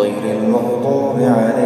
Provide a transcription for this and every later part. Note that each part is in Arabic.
غير المغضوب عليهم.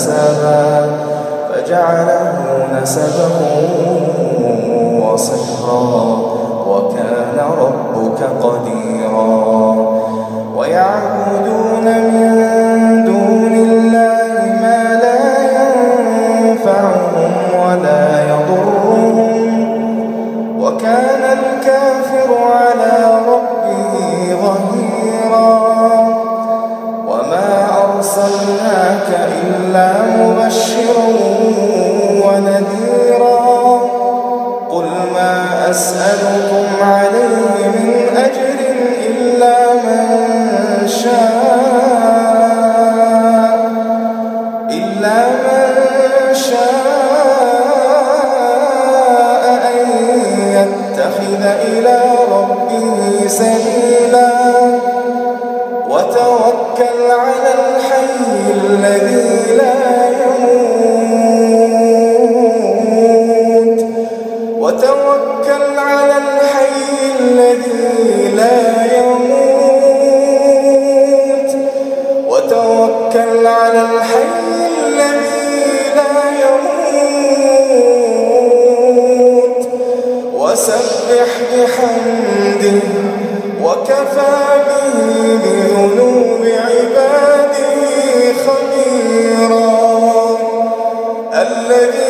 نسبا فجعله نسبا وصحرا وكان ربك قديرا ويعبدون الذي